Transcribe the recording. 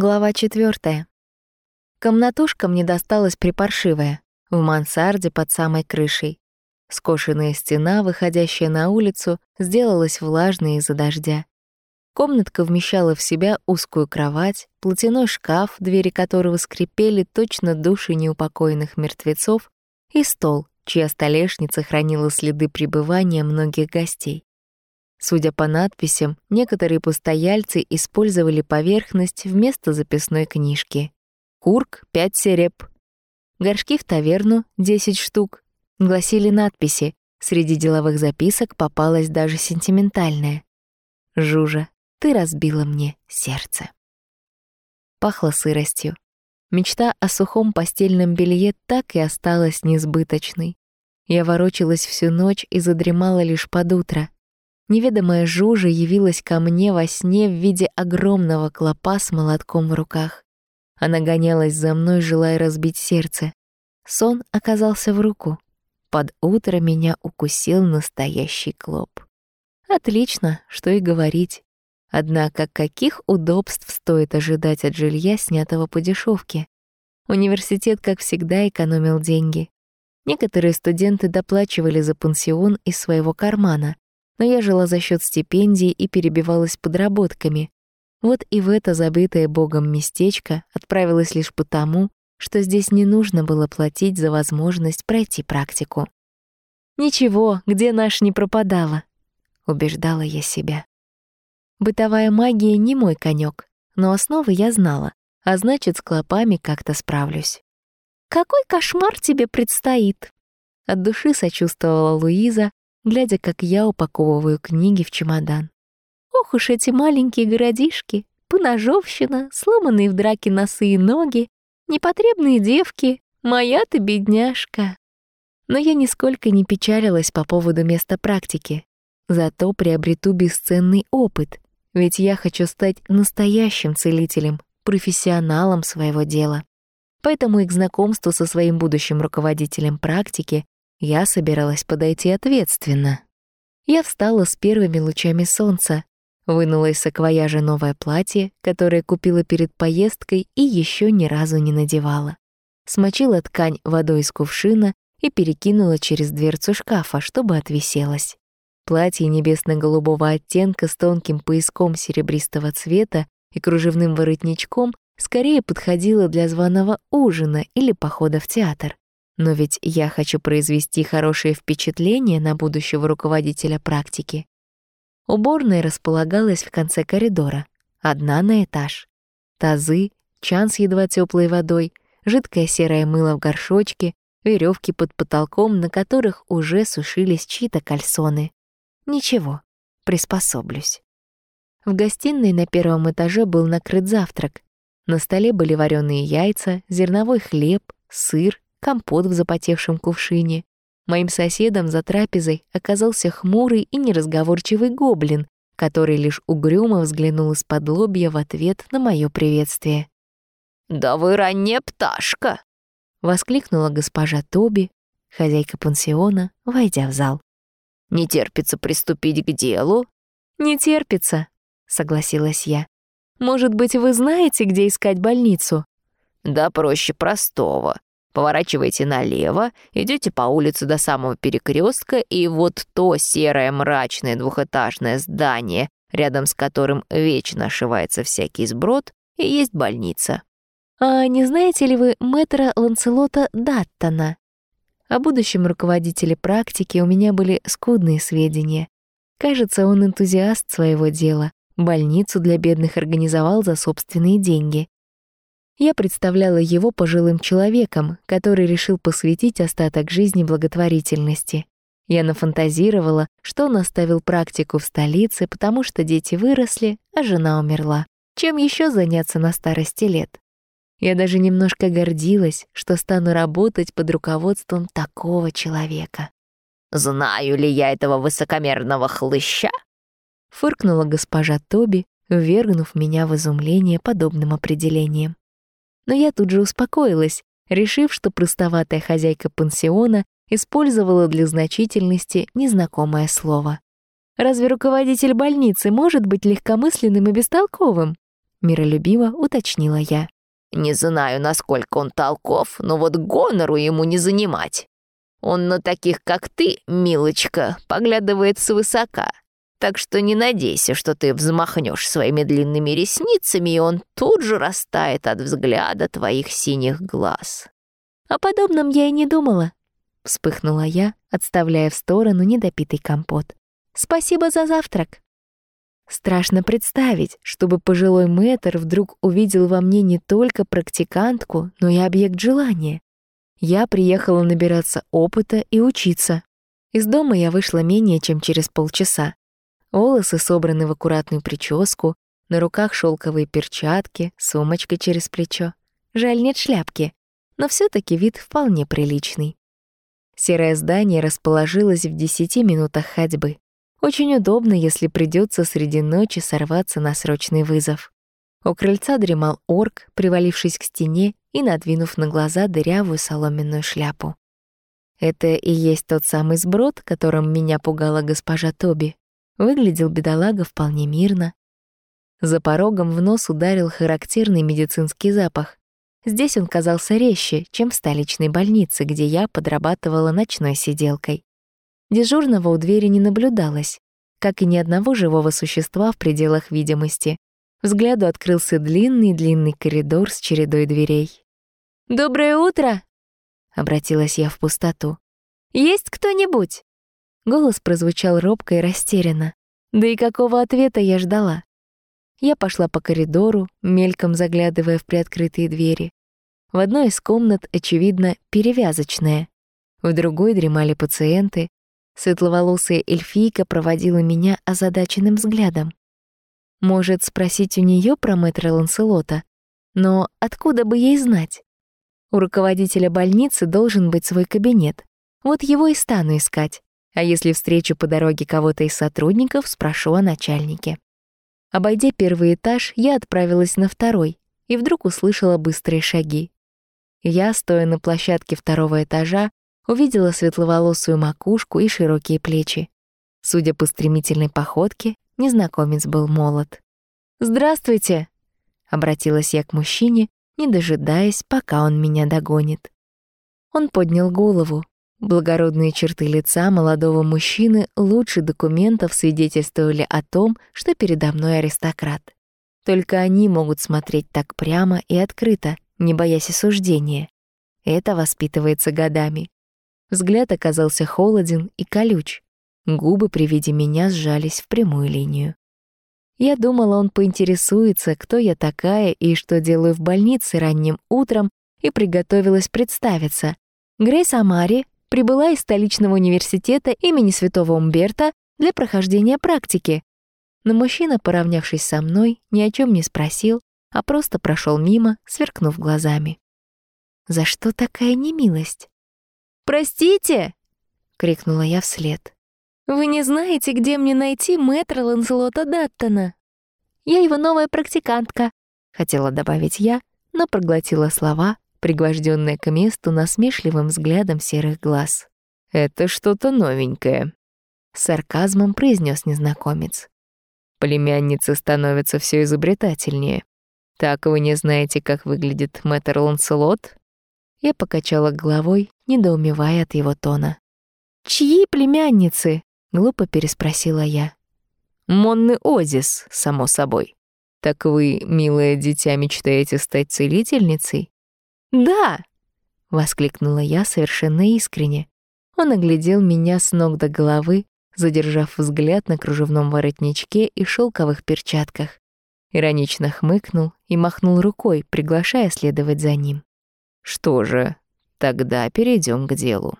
Глава четвертая. Комнатушка мне досталась припаршивая, в мансарде под самой крышей. Скошенная стена, выходящая на улицу, сделалась влажной из-за дождя. Комнатка вмещала в себя узкую кровать, платяной шкаф, двери которого скрипели точно души неупокоенных мертвецов, и стол, чья столешница хранила следы пребывания многих гостей. Судя по надписям, некоторые постояльцы использовали поверхность вместо записной книжки. Курк — пять сереб. Горшки в таверну — десять штук. Гласили надписи. Среди деловых записок попалась даже сентиментальная. «Жужа, ты разбила мне сердце». Пахло сыростью. Мечта о сухом постельном белье так и осталась несбыточной. Я ворочалась всю ночь и задремала лишь под утро — Неведомая Жужа явилась ко мне во сне в виде огромного клопа с молотком в руках. Она гонялась за мной, желая разбить сердце. Сон оказался в руку. Под утро меня укусил настоящий клоп. Отлично, что и говорить. Однако каких удобств стоит ожидать от жилья, снятого по дешевке? Университет, как всегда, экономил деньги. Некоторые студенты доплачивали за пансион из своего кармана, но я жила за счет стипендий и перебивалась подработками. Вот и в это забытое богом местечко отправилась лишь потому, что здесь не нужно было платить за возможность пройти практику. «Ничего, где наш не пропадала», — убеждала я себя. Бытовая магия не мой конек, но основы я знала, а значит, с клопами как-то справлюсь. «Какой кошмар тебе предстоит?» От души сочувствовала Луиза, глядя, как я упаковываю книги в чемодан. Ох уж эти маленькие городишки, поножовщина, сломанные в драке носы и ноги, непотребные девки, моя ты бедняжка. Но я нисколько не печалилась по поводу места практики. Зато приобрету бесценный опыт, ведь я хочу стать настоящим целителем, профессионалом своего дела. Поэтому и к знакомству со своим будущим руководителем практики я собиралась подойти ответственно. Я встала с первыми лучами солнца, вынула из саквояжа новое платье, которое купила перед поездкой и еще ни разу не надевала. Смочила ткань водой из кувшина и перекинула через дверцу шкафа, чтобы отвиселась. Платье небесно-голубого оттенка с тонким пояском серебристого цвета и кружевным воротничком скорее подходило для званого ужина или похода в театр. Но ведь я хочу произвести хорошее впечатление на будущего руководителя практики. Уборная располагалась в конце коридора, одна на этаж. Тазы, чан с едва теплой водой, жидкое серое мыло в горшочке, веревки под потолком, на которых уже сушились чьи-то кальсоны. Ничего, приспособлюсь. В гостиной на первом этаже был накрыт завтрак. На столе были вареные яйца, зерновой хлеб, сыр, компот в запотевшем кувшине. Моим соседом за трапезой оказался хмурый и неразговорчивый гоблин, который лишь угрюмо взглянул из-под лобья в ответ на мое приветствие. «Да вы ранняя пташка!» — воскликнула госпожа Тоби, хозяйка пансиона, войдя в зал. «Не терпится приступить к делу?» «Не терпится», — согласилась я. «Может быть, вы знаете, где искать больницу?» «Да проще простого. Поворачиваете налево, идете по улице до самого перекрестка, и вот то серое мрачное двухэтажное здание, рядом с которым вечно ошивается всякий сброд, и есть больница. А не знаете ли вы мэтра Ланцелота Даттона? О будущем руководителе практики у меня были скудные сведения. Кажется, он энтузиаст своего дела. Больницу для бедных организовал за собственные деньги. Я представляла его пожилым человеком, который решил посвятить остаток жизни благотворительности. Я нафантазировала, что он оставил практику в столице, потому что дети выросли, а жена умерла. Чем еще заняться на старости лет? Я даже немножко гордилась, что стану работать под руководством такого человека. «Знаю ли я этого высокомерного хлыща?» Фыркнула госпожа Тоби, ввергнув меня в изумление подобным определением но я тут же успокоилась, решив, что простоватая хозяйка пансиона использовала для значительности незнакомое слово. Разве руководитель больницы может быть легкомысленным и бестолковым? миролюбиво уточнила я. «Не знаю, насколько он толков, но вот гонору ему не занимать. Он на таких, как ты, милочка, поглядывает свысока. Так что не надейся, что ты взмахнешь своими длинными ресницами, и он тут же растает от взгляда твоих синих глаз». «О подобном я и не думала», — вспыхнула я, отставляя в сторону недопитый компот. «Спасибо за завтрак». Страшно представить, чтобы пожилой мэтр вдруг увидел во мне не только практикантку, но и объект желания. Я приехала набираться опыта и учиться. Из дома я вышла менее чем через полчаса. Волосы собраны в аккуратную прическу, на руках шелковые перчатки, сумочка через плечо. Жаль, нет шляпки, но все таки вид вполне приличный. Серое здание расположилось в десяти минутах ходьбы. Очень удобно, если придется среди ночи сорваться на срочный вызов. У крыльца дремал орк, привалившись к стене и надвинув на глаза дырявую соломенную шляпу. Это и есть тот самый сброд, которым меня пугала госпожа Тоби. Выглядел бедолага вполне мирно. За порогом в нос ударил характерный медицинский запах. Здесь он казался резче, чем в столичной больнице, где я подрабатывала ночной сиделкой. Дежурного у двери не наблюдалось, как и ни одного живого существа в пределах видимости. Взгляду открылся длинный-длинный коридор с чередой дверей. «Доброе утро!» — обратилась я в пустоту. «Есть кто-нибудь?» Голос прозвучал робко и растерянно. Да и какого ответа я ждала? Я пошла по коридору, мельком заглядывая в приоткрытые двери. В одной из комнат, очевидно, перевязочная. В другой дремали пациенты, Светловолосая эльфийка проводила меня озадаченным взглядом. Может, спросить у нее про мэтра Ланселота? Но откуда бы ей знать? У руководителя больницы должен быть свой кабинет. Вот его и стану искать. А если встречу по дороге кого-то из сотрудников, спрошу о начальнике. Обойдя первый этаж, я отправилась на второй и вдруг услышала быстрые шаги. Я, стоя на площадке второго этажа, увидела светловолосую макушку и широкие плечи. Судя по стремительной походке, незнакомец был молод. «Здравствуйте!» — обратилась я к мужчине, не дожидаясь, пока он меня догонит. Он поднял голову. Благородные черты лица молодого мужчины лучше документов свидетельствовали о том, что передо мной аристократ. Только они могут смотреть так прямо и открыто, не боясь осуждения. Это воспитывается годами. Взгляд оказался холоден и колюч. Губы при виде меня сжались в прямую линию. Я думала, он поинтересуется, кто я такая и что делаю в больнице ранним утром, и приготовилась представиться. Грейс Амари прибыла из столичного университета имени Святого Умберта для прохождения практики. Но мужчина, поравнявшись со мной, ни о чем не спросил, а просто прошел мимо, сверкнув глазами. За что такая немилость? «Простите!» — крикнула я вслед. «Вы не знаете, где мне найти мэтра Ланселота Даттона?» «Я его новая практикантка», — хотела добавить я, но проглотила слова, пригвожденные к месту насмешливым взглядом серых глаз. «Это что-то новенькое», — сарказмом произнес незнакомец. «Племянницы становятся все изобретательнее. Так вы не знаете, как выглядит мэтр Ланселот?» Я покачала головой, недоумевая от его тона. «Чьи племянницы?» — глупо переспросила я. «Монны Озис, само собой. Так вы, милое дитя, мечтаете стать целительницей?» «Да!» — воскликнула я совершенно искренне. Он оглядел меня с ног до головы, задержав взгляд на кружевном воротничке и шелковых перчатках. Иронично хмыкнул и махнул рукой, приглашая следовать за ним. Что же, тогда перейдем к делу.